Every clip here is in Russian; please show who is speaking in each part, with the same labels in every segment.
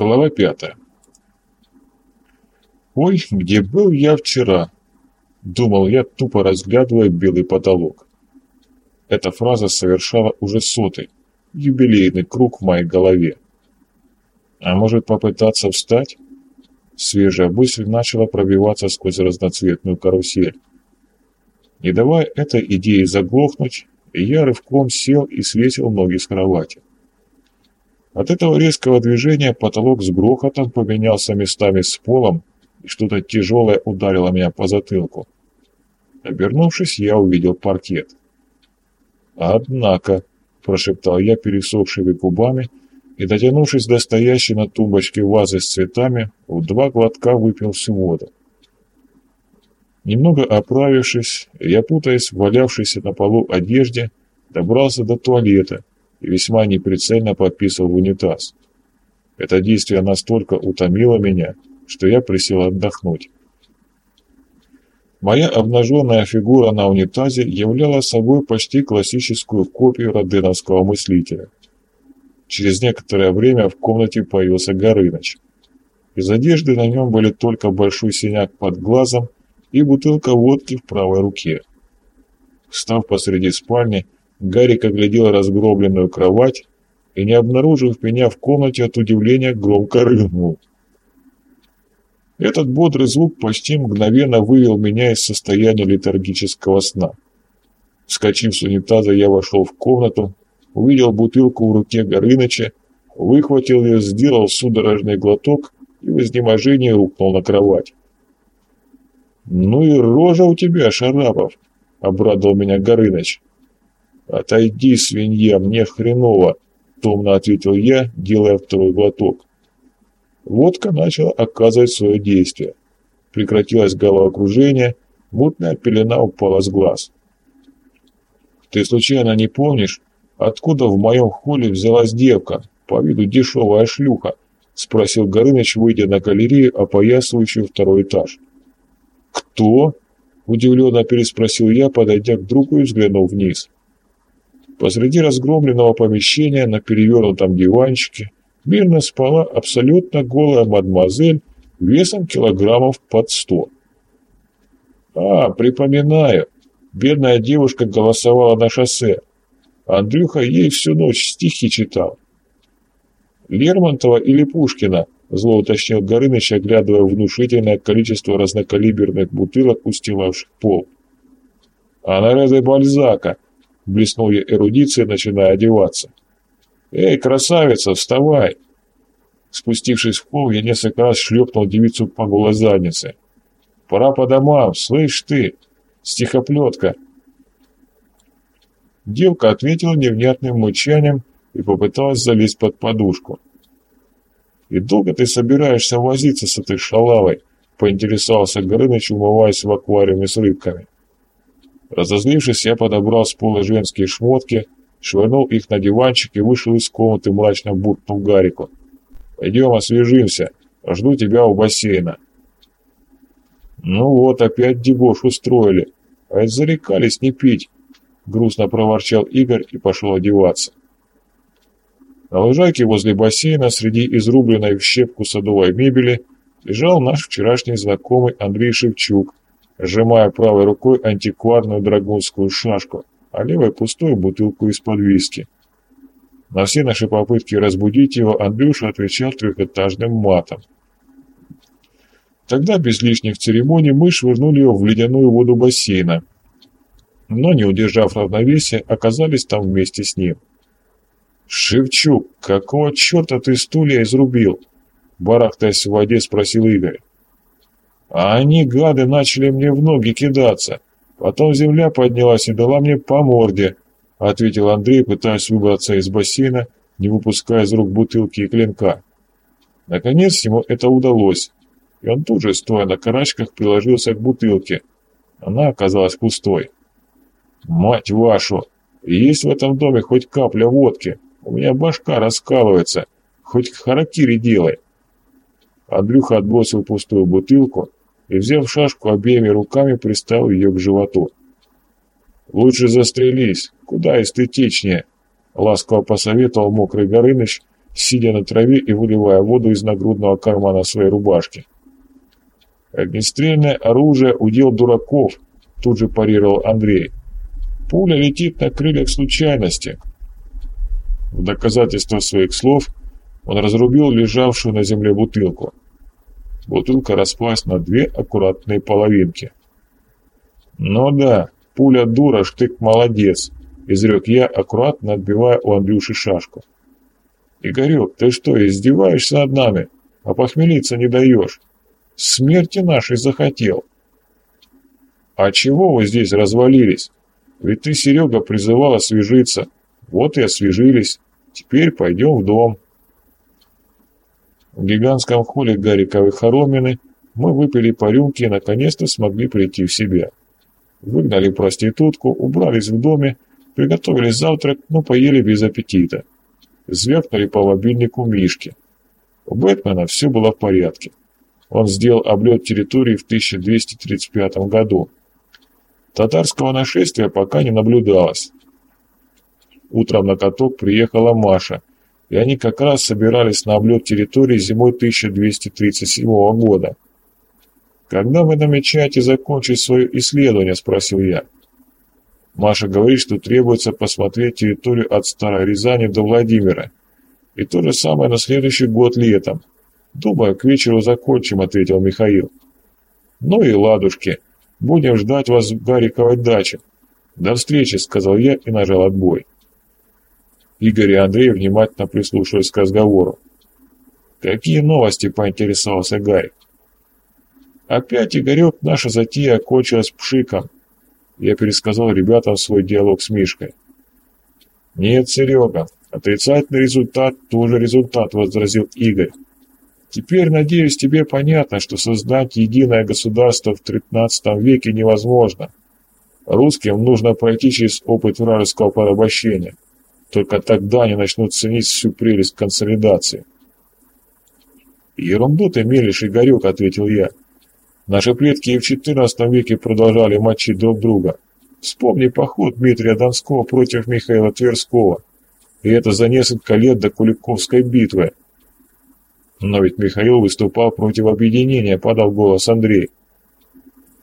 Speaker 1: Глава пятая. «Ой, где был я вчера?» — думал я, тупо разглядывая белый потолок. Эта фраза совершала уже сотый, юбилейный круг в моей голове. А может попытаться встать? Свежая мысль начала пробиваться сквозь разноцветную карусель. Не давая этой идее заглохнуть, я рывком сел и свесил ноги с кровати. От этого резкого движения потолок с грохотом поменялся местами с полом, и что-то тяжелое ударило меня по затылку. Обернувшись, я увидел паркет. «Однако», — прошептал я пересохшими губами, и, дотянувшись до стоящей на тумбочке вазы с цветами, в два глотка выпил всю воду. Немного оправившись, я, путаясь в валявшейся на полу одежде, добрался до туалета, и весьма неприцельно подписал в унитаз. Это действие настолько утомило меня, что я присел отдохнуть. Моя обнаженная фигура на унитазе являла собой почти классическую копию роденовского мыслителя. Через некоторое время в комнате появился Горыныч. Из одежды на нем были только большой синяк под глазом и бутылка водки в правой руке. Встав посреди спальни, Гарик оглядел разгробленную кровать и, не обнаружив меня в комнате от удивления, громко рыгнул. Этот бодрый звук почти мгновенно вывел меня из состояния летаргического сна. Вскочив с унитаза, я вошел в комнату, увидел бутылку в руке Горыныча, выхватил ее, сделал судорожный глоток и в изнеможении рухнул на кровать. «Ну и рожа у тебя, Шарапов!» — обрадовал меня Горыныч. «Отойди, свинья, мне хреново!» — томно ответил я, делая второй глоток. Водка начала оказывать свое действие. Прекратилось головокружение, мутная пелена упала с глаз. «Ты случайно не помнишь, откуда в моем холле взялась девка, по виду дешевая шлюха?» — спросил Горыныч, выйдя на галерею, опоясывающую второй этаж. «Кто?» — удивленно переспросил я, подойдя к другу и взглянув вниз. Посреди разгромленного помещения на перевернутом диванчике мирно спала абсолютно голая мадемуазель весом килограммов под сто. А, припоминаю, бедная девушка голосовала на шоссе. Андрюха ей всю ночь стихи читал. Лермонтова или Пушкина, зло уточнил Горыныч, оглядывая внушительное количество разнокалиберных бутылок, устилавших пол. А на Резе Бальзака – блеснул я эрудицией, начиная одеваться. «Эй, красавица, вставай!» Спустившись в пол, я несколько раз шлепнул девицу по голой. «Пора по домам, слышь ты, стихоплетка!» Девка ответила невнятным мычанием и попыталась залезть под подушку. «И долго ты собираешься возиться с этой шалавой?» — поинтересовался Горыныч, умываясь в аквариуме с рыбками. Разозлившись, я подобрал с пола женские шмотки, швырнул их на диванчик и вышел из комнаты, мрачно буркнув Гарику. «Пойдем освежимся, жду тебя у бассейна». «Ну вот, опять дебош устроили, а это зарекались не пить», — грустно проворчал Игорь и пошел одеваться. На лужайке возле бассейна среди изрубленной в щепку садовой мебели лежал наш вчерашний знакомый Андрей Шевчук, сжимая правой рукой антикварную драгунскую шашку, а левой пустую бутылку из-под виски. На все наши попытки разбудить его Андрюша отвечал трехэтажным матом. Тогда, без лишних церемоний, мы швырнули его в ледяную воду бассейна, но, не удержав равновесия, оказались там вместе с ним. «Шевчук, какого черта ты стулья изрубил?» Барахтаясь в воде, спросил Игорь. А они, гады, начали мне в ноги кидаться. Потом земля поднялась и дала мне по морде, — ответил Андрей, пытаясь выбраться из бассейна, не выпуская из рук бутылки и клинка. Наконец ему это удалось, и он тут же, стоя на карачках, приложился к бутылке. Она оказалась пустой. «Мать вашу! Есть в этом доме хоть капля водки? У меня башка раскалывается. Хоть харакири делай!» Андрюха отбросил пустую бутылку и, взяв шашку обеими руками, приставил ее к животу. «Лучше застрелись, куда эстетичнее», — ласково посоветовал мокрый Горыныч, сидя на траве и выливая воду из нагрудного кармана своей рубашки. «Огнестрельное оружие – удел дураков», – тут же парировал Андрей. «Пуля летит на крыльях случайности». В доказательство своих слов он разрубил лежавшую на земле бутылку. Бутылка распалась на две аккуратные половинки. «Ну да, пуля дура, штык молодец», – изрек я, аккуратно отбивая у Андрюши шашку. «Игорек, ты что, издеваешься над нами? А похмелиться не даешь? Смерти нашей захотел!» «А чего вы здесь развалились? Ведь ты, Серега, призывал освежиться. Вот и освежились. Теперь пойдем в дом». В гигантском холле Гариковой хоромины мы выпили по рюмке и наконец-то смогли прийти в себя. Выгнали проститутку, убрались в доме, приготовили завтрак, но поели без аппетита звякнули по мобильнику Мишки. У Бэтмена все было в порядке. Он сделал облет территории в 1235 году. Татарского нашествия пока не наблюдалось. Утром на каток приехала Маша, и они как раз собирались на облет территории зимой 1237 года. «Когда вы намечаете закончить свое исследование?» – спросил я. Маша говорит, что требуется посмотреть территорию от Старой Рязани до Владимира. И то же самое на следующий год летом. Думаю, к вечеру закончим, ответил Михаил. Ну и ладушки. Будем ждать вас в Гариковой даче. До встречи, сказал я и нажал отбой. Игорь и Андрей внимательно прислушивались к разговору. «Какие новости?» – поинтересовался Гарик. «Опять, Игорек, наша затея окончилась пшиком. Я пересказал ребятам свой диалог с Мишкой. «Нет, Серега, отрицательный результат тоже результат», — возразил Игорь. «Теперь, надеюсь, тебе понятно, что создать единое государство в XIII веке невозможно. Русским нужно пройти через опыт вражеского порабощения. Только тогда они начнут ценить всю прелесть консолидации». «Ерунду ты мелешь, Игорек», — ответил я. Наши предки и в XIV веке продолжали мочить друг друга. Вспомни поход Дмитрия Донского против Михаила Тверского. И это за несколько лет до Куликовской битвы. Но ведь Михаил выступал против объединения, подал голос Андрей.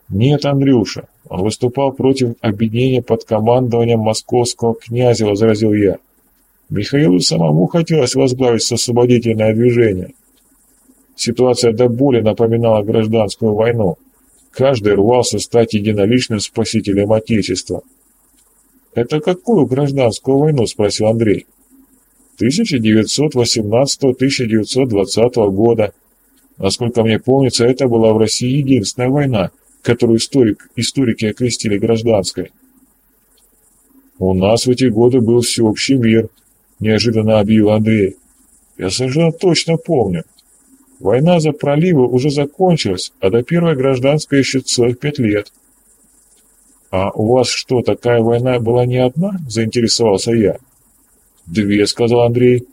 Speaker 1: Нет, Андрюша, он выступал против объединения под командованием московского князя, возразил я. Михаилу самому хотелось возглавить освободительное движение. Ситуация до боли напоминала гражданскую войну. Каждый рвался стать единоличным спасителем Отечества. «Это какую гражданскую войну?» – спросил Андрей. 1918-1920 года. Насколько мне помнится, это была в России единственная война, которую историк, историки окрестили гражданской. «У нас в эти годы был всеобщий мир», – неожиданно объявил Андрей. «Я совершенно точно помню. Война за проливы уже закончилась, а до первой гражданской еще целых пять лет. «А у вас что, такая война была не одна?» – заинтересовался я. «Две», – сказал Андрей.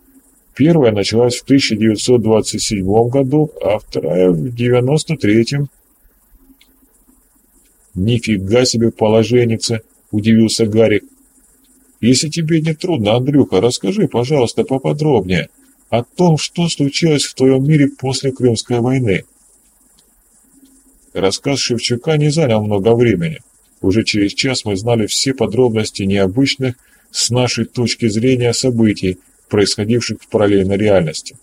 Speaker 1: «Первая началась в 1927 году, а вторая в 93-м». «Нифига себе положенница!» – удивился Гарик. «Если тебе не трудно, Андрюха, расскажи, пожалуйста, поподробнее» о том, что случилось в твоем мире после Крымской войны. Рассказ Шевчука не занял много времени. Уже через час мы знали все подробности необычных с нашей точки зрения событий, происходивших в параллельной реальности.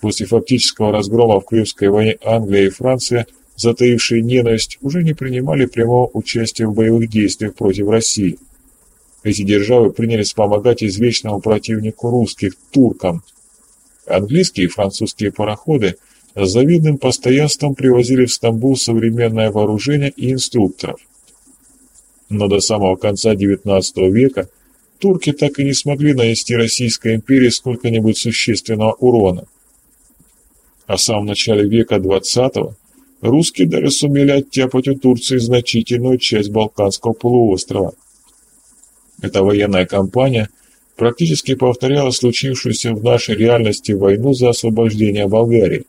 Speaker 1: После фактического разгрома в Крымской войне Англия и Франция, затаившие ненависть, уже не принимали прямого участия в боевых действиях против России. Эти державы принялись помогать извечному противнику русских, туркам – Английские и французские пароходы с завидным постоянством привозили в Стамбул современное вооружение и инструкторов. Но до самого конца XIX века турки так и не смогли нанести Российской империи сколько-нибудь существенного урона. А в самом начале века XX русские даже сумели оттяпать у Турции значительную часть Балканского полуострова. Эта военная кампания практически повторяла случившуюся в нашей реальности войну за освобождение Болгарии.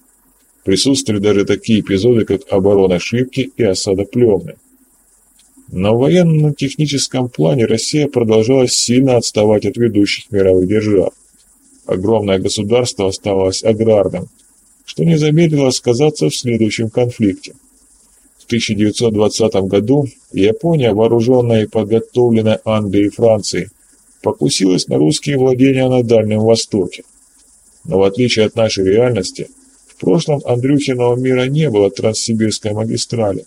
Speaker 1: Присутствовали даже такие эпизоды, как оборона Шибки и осада Плевны. Но в военно-техническом плане Россия продолжала сильно отставать от ведущих мировых держав. огромное государство оставалось аграрным, что не замедлило сказаться в следующем конфликте. В 1920 году Япония, вооруженная и подготовленная Англией и Францией, покусилась на русские владения на Дальнем Востоке. Но в отличие от нашей реальности, в прошлом Андрюхиного мира не было Транссибирской магистрали,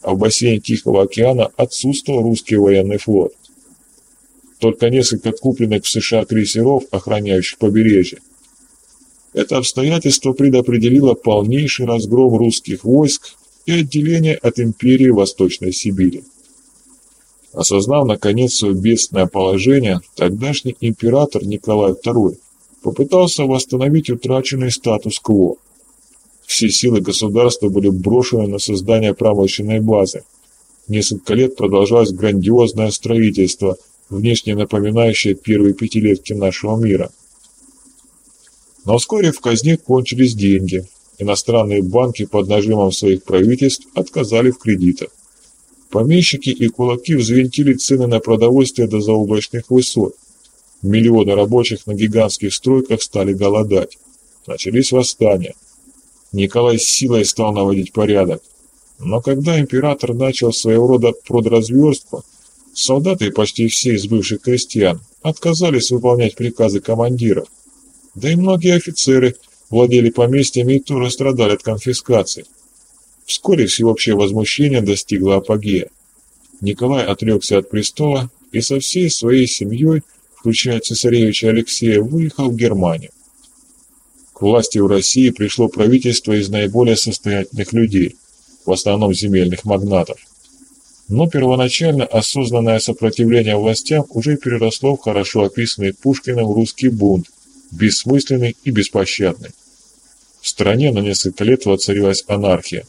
Speaker 1: а в бассейне Тихого океана отсутствовал русский военный флот. Только несколько купленных в США крейсеров, охраняющих побережье. Это обстоятельство предопределило полнейший разгром русских войск и отделение от империи Восточной Сибири. Осознав, наконец, свое бедственное положение, тогдашний император Николай II попытался восстановить утраченный статус-кво. Все силы государства были брошены на создание промышленной базы. Несколько лет продолжалось грандиозное строительство, внешне напоминающее первые пятилетки нашего мира. Но вскоре в казне кончились деньги. Иностранные банки под нажимом своих правительств отказали в кредитах. Помещики и кулаки взвинтили цены на продовольствие до заоблачных высот. Миллионы рабочих на гигантских стройках стали голодать. Начались восстания. Николай с силой стал наводить порядок. Но когда император начал своего рода продразверстку, солдаты, почти все из бывших крестьян, отказались выполнять приказы командиров. Да и многие офицеры владели поместьями и тоже страдали от конфискации. Вскоре всеобщее возмущение достигло апогея. Николай отрекся от престола и со всей своей семьей, включая цесаревича Алексея, выехал в Германию. К власти в России пришло правительство из наиболее состоятельных людей, в основном земельных магнатов. Но первоначально осознанное сопротивление властям уже переросло в хорошо описанный Пушкиным русский бунт, бессмысленный и беспощадный. В стране на несколько лет воцарилась анархия.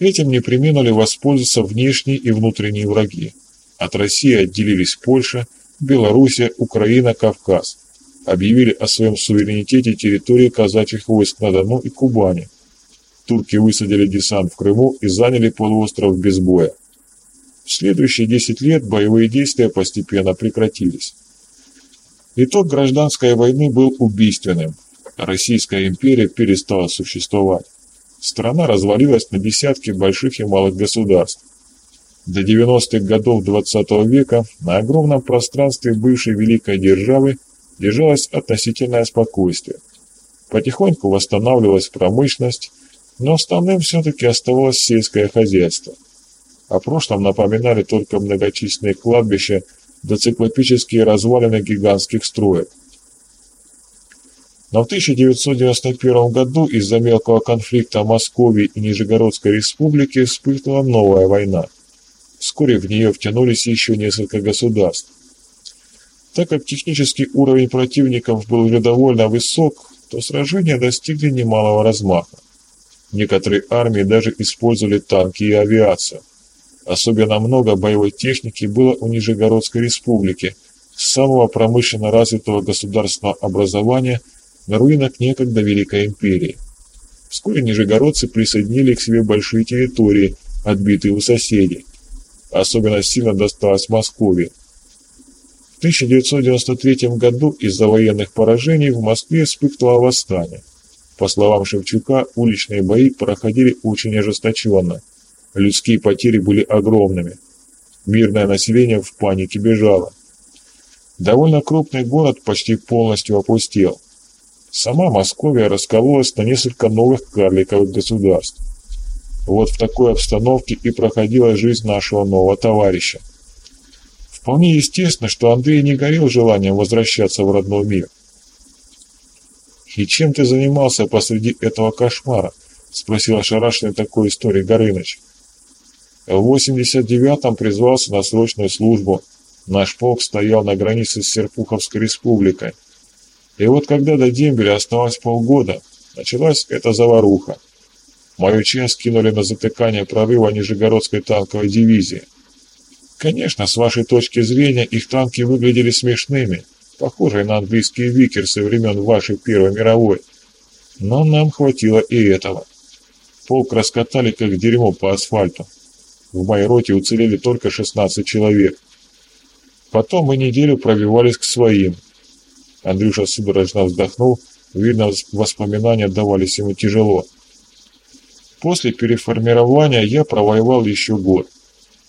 Speaker 1: Этим не применули воспользоваться внешние и внутренние враги. От России отделились Польша, Белоруссия, Украина, Кавказ. Объявили о своем суверенитете территории казачьих войск на Дону и Кубани. Турки высадили десант в Крыму и заняли полуостров без боя. В следующие 10 лет боевые действия постепенно прекратились. Итог гражданской войны был убийственным. Российская империя перестала существовать страна развалилась на десятки больших и малых государств. До 90-х годов XX -го века на огромном пространстве бывшей великой державы держалось относительное спокойствие. Потихоньку восстанавливалась промышленность, но основным все-таки оставалось сельское хозяйство. О прошлом напоминали только многочисленные кладбища да циклопические развалины гигантских строек. Но в 1991 году из-за мелкого конфликта Москвы и Нижегородской республики вспыхнула новая война. Вскоре в нее втянулись еще несколько государств. Так как технический уровень противников был уже довольно высок, то сражения достигли немалого размаха. Некоторые армии даже использовали танки и авиацию. Особенно много боевой техники было у Нижегородской республики, самого промышленно развитого государственного образования – на руинах некогда Великой Империи. Вскоре нижегородцы присоединили к себе большие территории, отбитые у соседей. Особенно сильно досталось Москве. В 1993 году из-за военных поражений в Москве вспыхнуло восстание. По словам Шевчука, уличные бои проходили очень ожесточенно. Людские потери были огромными. Мирное население в панике бежало. Довольно крупный город почти полностью опустел. Сама Московия раскололась на несколько новых карликовых государств. Вот в такой обстановке и проходила жизнь нашего нового товарища. Вполне естественно, что Андрей не горел желанием возвращаться в родной мир. «И чем ты занимался посреди этого кошмара?» — спросил ошарашенный такой историей Горыныч. В 89-м призвался на срочную службу. Наш полк стоял на границе с Серпуховской республикой. И вот когда до дембеля оставалось полгода, началась эта заваруха. Мою часть кинули на затыкание прорыва Нижегородской танковой дивизии. Конечно, с вашей точки зрения, их танки выглядели смешными, похожие на английские викерсы времен вашей Первой мировой. Но нам хватило и этого. Полк раскатали как дерьмо по асфальту. В моей роте уцелели только 16 человек. Потом мы неделю пробивались к своим, Андрюша судорожно вздохнул, видно, воспоминания давались ему тяжело. После переформирования я провоевал еще год.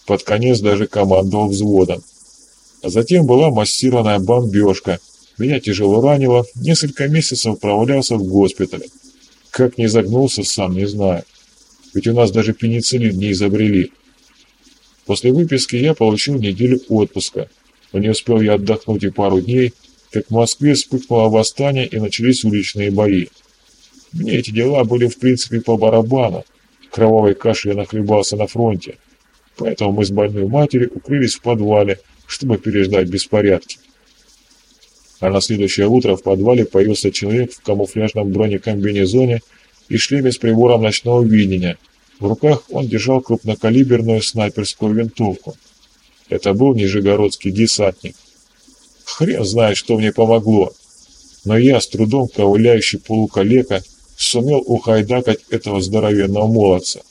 Speaker 1: Под конец даже командовал взводом. А затем была массированная бомбежка. Меня тяжело ранило, несколько месяцев провалялся в госпитале. Как не загнулся, сам не знаю. Ведь у нас даже пенициллин не изобрели. После выписки я получил неделю отпуска. Но не успел я отдохнуть и пару дней, как в Москве вспыхнуло восстание и начались уличные бои. Мне эти дела были в принципе по барабану. Кровавой кашей я нахлебался на фронте. Поэтому мы с больной матерью укрылись в подвале, чтобы переждать беспорядки. А на следующее утро в подвале появился человек в камуфляжном бронекомбинезоне и шлеме с прибором ночного видения. В руках он держал крупнокалиберную снайперскую винтовку. Это был нижегородский десантник. Хрен знает, что мне помогло. Но я, с трудом ковыляющий полукалека, сумел ухайдакать этого здоровенного молодца.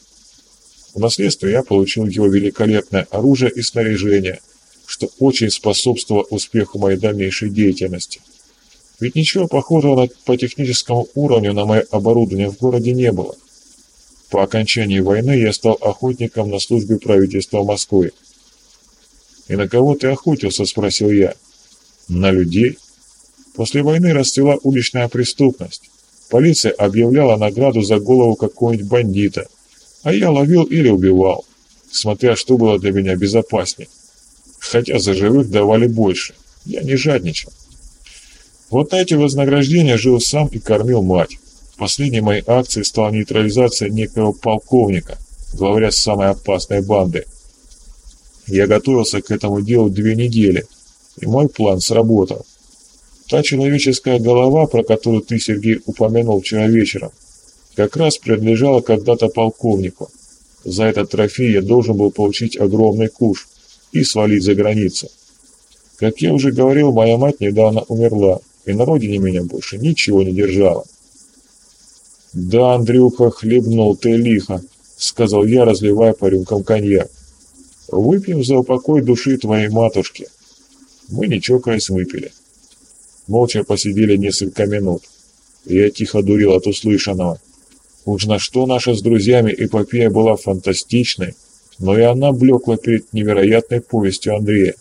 Speaker 1: В наследство я получил его великолепное оружие и снаряжение – что очень способствовало успеху моей дальнейшей деятельности. Ведь ничего похожего по техническому уровню на мое оборудование в городе не было. По окончании войны я стал охотником на службе правительства Москвы. «И на кого ты охотился?» – спросил я. «На людей». После войны расцвела уличная преступность. Полиция объявляла награду за голову какого-нибудь бандита, а я ловил или убивал, смотря что было для меня безопаснее хотя за живых давали больше. Я не жадничал. Вот эти вознаграждения жил сам и кормил мать. Последней моей акцией стала нейтрализация некого полковника, главаря самой опасной банды. Я готовился к этому делу две недели, и мой план сработал. Та человеческая голова, про которую ты, Сергей, упомянул вчера вечером, как раз принадлежала когда-то полковнику. За этот трофей я должен был получить огромный куш и свалить за границу. Как я уже говорил, моя мать недавно умерла, и на родине меня больше ничего не держало. «Да, Андрюха, хлебнул ты лихо», — сказал я, разливая по рюмкам коньяк. «Выпьем за упокой души твоей матушки». Мы, не чокаясь, выпили. Молча посидели несколько минут. Я тихо дурил от услышанного. Уж на что наша с друзьями эпопея была фантастичной, но и она блекла перед невероятной повестью Андрея.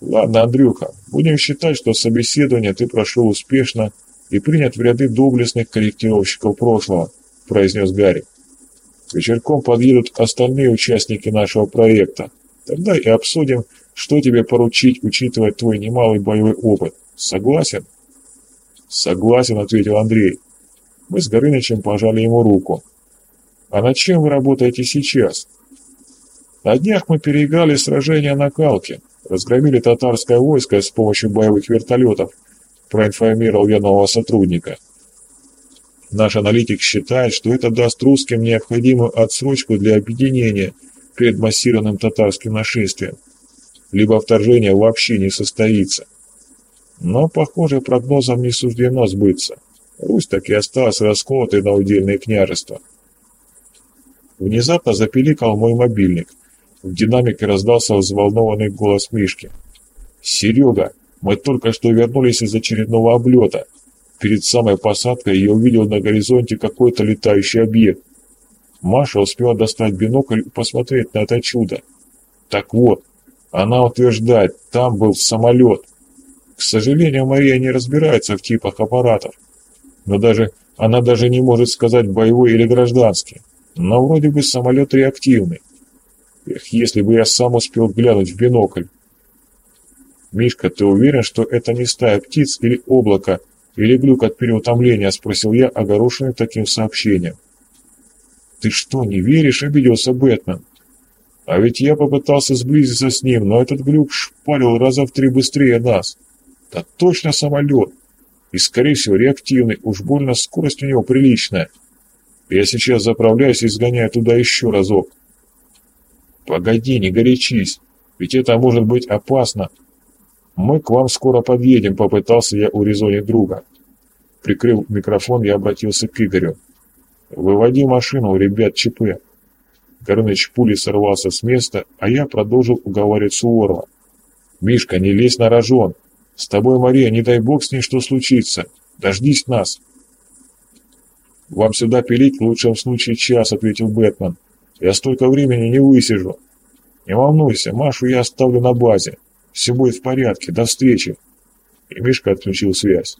Speaker 1: «Ладно, Андрюха, будем считать, что собеседование ты прошел успешно и принят в ряды доблестных корректировщиков прошлого», – произнес Гарри. «Вечерком подъедут остальные участники нашего проекта. Тогда и обсудим, что тебе поручить, учитывая твой немалый боевой опыт. Согласен?» «Согласен», – ответил Андрей. Мы с Горынычем пожали ему руку. «А над чем вы работаете сейчас?» На днях мы переиграли сражение на Калке, разгромили татарское войско с помощью боевых вертолетов, проинформировал я нового сотрудника. Наш аналитик считает, что это даст русским необходимую отсрочку для объединения перед массированным татарским нашествием, либо вторжение вообще не состоится. Но, похоже, прогнозам не суждено сбыться. Русь так и осталась расколотой на удельные княжества. Внезапно запиликал мой мобильник. В динамике раздался взволнованный голос Мишки. «Серега, мы только что вернулись из очередного облета. Перед самой посадкой я увидел на горизонте какой-то летающий объект. Маша успела достать бинокль и посмотреть на это чудо. Так вот, она утверждает, там был самолет. К сожалению, Мария не разбирается в типах аппаратов. Но даже она даже не может сказать, боевой или гражданский. Но вроде бы самолет реактивный. Эх, если бы я сам успел глянуть в бинокль. «Мишка, ты уверен, что это не стая птиц или облако, или глюк от переутомления?» – спросил я, огорошенный таким сообщением. «Ты что, не веришь?» – обиделся Бэтмен. «А ведь я попытался сблизиться с ним, но этот глюк шпарил раза в три быстрее нас. Да точно самолет. И, скорее всего, реактивный, уж больно скорость у него приличная. Я сейчас заправляюсь и сгоняю туда еще разок. «Погоди, не горячись, ведь это может быть опасно. Мы к вам скоро подъедем», — попытался я урезонить друга. Прикрыв микрофон, я обратился к Игорю. «Выводи машину, ребят, ЧП». Горыныч пули сорвался с места, а я продолжил уговаривать Суворова. «Мишка, не лезь на рожон. С тобой, Мария, не дай бог с ней что случится. Дождись нас. Вам сюда пилить в лучшем случае час, ответил Бэтмен. Я столько времени не высижу. Не волнуйся, Машу я оставлю на базе. Все будет в порядке. До встречи. И Мишка отключил связь.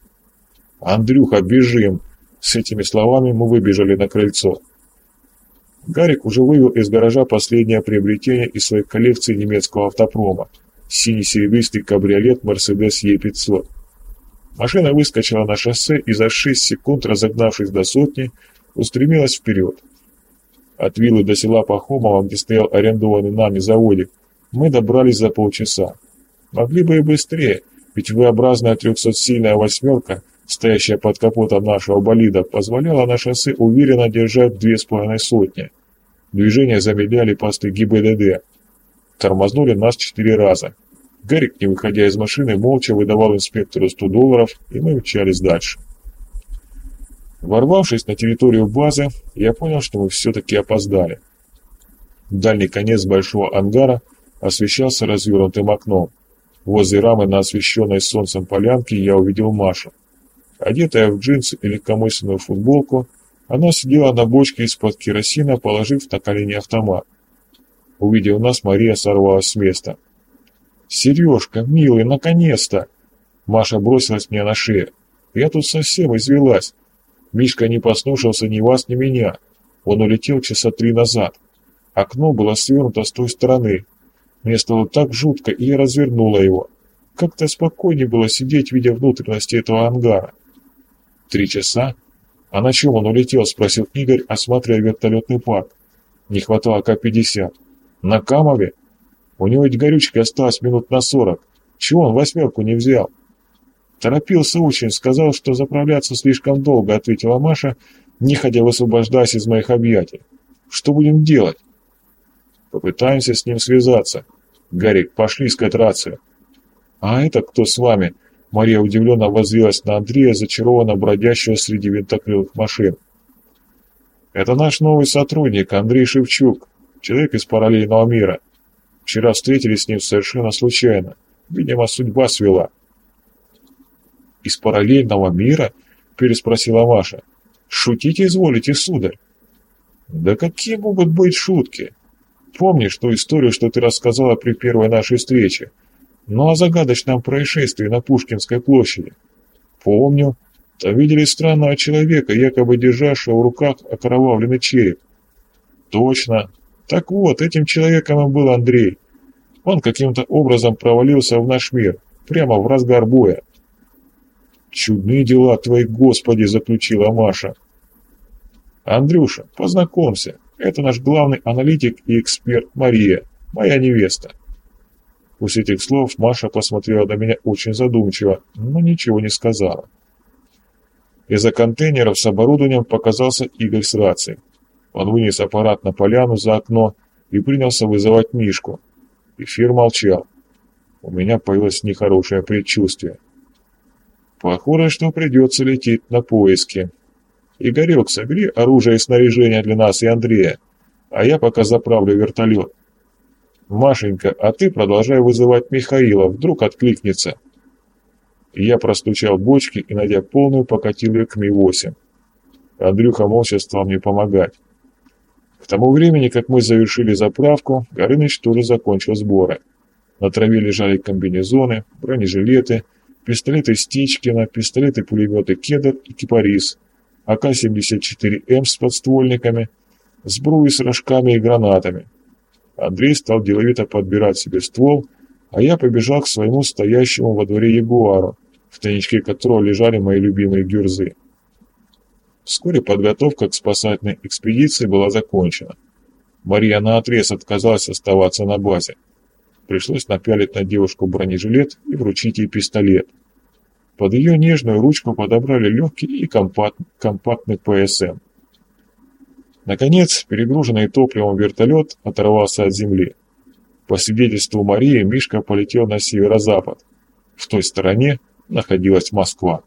Speaker 1: «Андрюха, бежим!» С этими словами мы выбежали на крыльцо. Гарик уже вывел из гаража последнее приобретение из своей коллекции немецкого автопрома – синий-серебристый кабриолет Mercedes E500. Машина выскочила на шоссе и за 6 секунд, разогнавшись до сотни, устремилась вперед. От виллы до села Пахомова, где стоял арендованный нами заводик, мы добрались за полчаса. Могли бы и быстрее, ведь V-образная трехсотсильная восьмерка, стоящая под капотом нашего болида, позволяла на шоссе уверенно держать две с половиной сотни. Движение замедляли посты ГИБДД. Тормознули нас четыре раза. Гарик, не выходя из машины, молча выдавал инспектору 100 долларов, и мы мчались дальше. Ворвавшись на территорию базы, я понял, что мы все-таки опоздали. Дальний конец большого ангара освещался развернутым окном. Возле рамы на освещенной солнцем полянке я увидел Машу. Одетая в джинсы и легкомысленную футболку, она сидела на бочке из-под керосина, положив на колени автомат. Увидев нас, Мария сорвалась с места. «Сережка, милый, наконец-то!» Маша бросилась мне на шею. «Я тут совсем извелась. Мишка не послушался ни вас, ни меня. Он улетел часа три назад. Окно было свернуто с той стороны. Мне стало так жутко, и я развернула его. Как-то спокойнее было сидеть, видя внутренности этого ангара. Три часа? А на чем он улетел? Спросил Игорь, осматривая вертолетный парк. Не хватало К-50. На Камове? У него ведь горючки осталось минут на сорок. Чего он восьмерку не взял? Торопился очень, сказал, что заправляться слишком долго, ответила Маша, не хотя высвобождаясь из моих объятий. Что будем делать? Попытаемся с ним связаться. Гарик, пошли искать рацию. А это кто с вами? Мария удивленно воззрелась на Андрея, зачарованно бродящего среди винтокрылых машин. «Это наш новый сотрудник, Андрей Шевчук, человек из параллельного мира. Вчера встретились с ним совершенно случайно. Видимо, судьба свела». «Из параллельного мира?» – переспросила Маша. «Шутите изволите, сударь?» «Да какие могут быть шутки? Помнишь ту историю, что ты рассказала при первой нашей встрече?» Ну о загадочном происшествии на Пушкинской площади. Помню. Там видели странного человека, якобы державшего в руках окровавленный череп. Точно. Так вот, этим человеком и был Андрей. Он каким-то образом провалился в наш мир, прямо в разгар боя. «Чудные дела твои, Господи!» — заключила Маша. «Андрюша, познакомься, это наш главный аналитик и эксперт Мария, моя невеста». После этих слов Маша посмотрела на меня очень задумчиво, но ничего не сказала. Из-за контейнеров с оборудованием показался Игорь с рацией. Он вынес аппарат на поляну за окно и принялся вызывать Мишку. Эфир молчал. У меня появилось нехорошее предчувствие. Похоже, что придется лететь на поиски. Игорек, собери оружие и снаряжение для нас и Андрея, а я пока заправлю вертолет. «Машенька, а ты продолжай вызывать Михаила, вдруг откликнется». Я простучал бочки и, найдя полную, покатил ее к Ми-8. Андрюха молча стал мне помогать. К тому времени, как мы завершили заправку, Горыныч тоже закончил сборы. На траве лежали комбинезоны, бронежилеты, пистолеты Стичкина, пистолеты-пулеметы «Кедр» и «Кипарис», АК-74М с подствольниками, сбруи с рожками и гранатами. Андрей стал деловито подбирать себе ствол, а я побежал к своему стоящему во дворе ягуару, в тайничке которого лежали мои любимые гюрзы. Вскоре подготовка к спасательной экспедиции была закончена. Мария наотрез отказалась оставаться на базе. Пришлось напялить на девушку бронежилет и вручить ей пистолет. Под ее нежную ручку подобрали легкий и компакт, компактный ПСМ. Наконец, перегруженный топливом вертолет оторвался от земли. По свидетельству Марии, Мишка полетел на северо-запад. В той стороне находилась Москва.